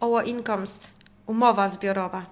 Owo inkomst, umowa zbiorowa.